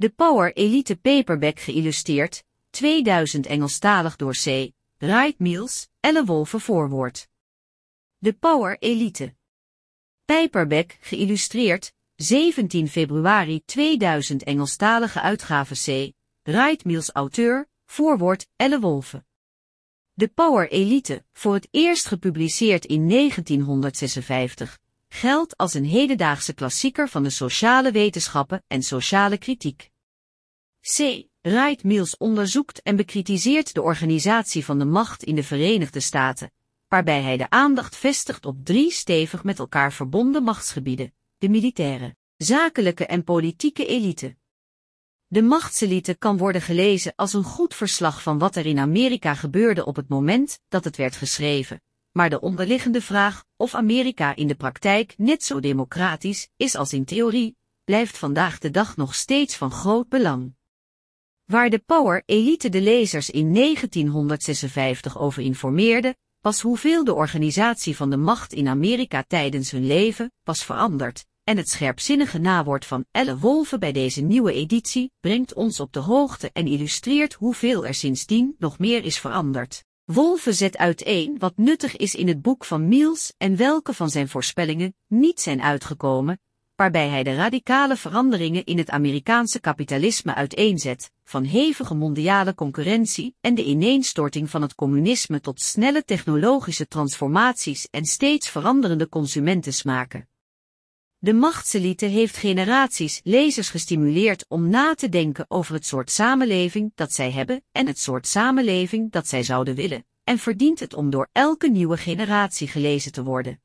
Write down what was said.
De Power Elite Paperback geïllustreerd, 2000 Engelstalig door C. Wright Mills, Elle Wolfe voorwoord. De Power Elite. Paperback geïllustreerd, 17 februari 2000 Engelstalige uitgave C. Wright Mills auteur, voorwoord Elle Wolfe. De Power Elite, voor het eerst gepubliceerd in 1956, geldt als een hedendaagse klassieker van de sociale wetenschappen en sociale kritiek. C. Wright Mills onderzoekt en bekritiseert de organisatie van de macht in de Verenigde Staten, waarbij hij de aandacht vestigt op drie stevig met elkaar verbonden machtsgebieden, de militaire, zakelijke en politieke elite. De machtselite kan worden gelezen als een goed verslag van wat er in Amerika gebeurde op het moment dat het werd geschreven, maar de onderliggende vraag of Amerika in de praktijk net zo democratisch is als in theorie, blijft vandaag de dag nog steeds van groot belang. Waar de Power Elite de lezers in 1956 over informeerde, was hoeveel de organisatie van de macht in Amerika tijdens hun leven was veranderd, en het scherpzinnige nawoord van Elle Wolfe bij deze nieuwe editie brengt ons op de hoogte en illustreert hoeveel er sindsdien nog meer is veranderd. Wolfe zet uiteen wat nuttig is in het boek van Miels en welke van zijn voorspellingen niet zijn uitgekomen, waarbij hij de radicale veranderingen in het Amerikaanse kapitalisme uiteenzet, van hevige mondiale concurrentie en de ineenstorting van het communisme tot snelle technologische transformaties en steeds veranderende consumentensmaken. De machtselite heeft generaties lezers gestimuleerd om na te denken over het soort samenleving dat zij hebben en het soort samenleving dat zij zouden willen, en verdient het om door elke nieuwe generatie gelezen te worden.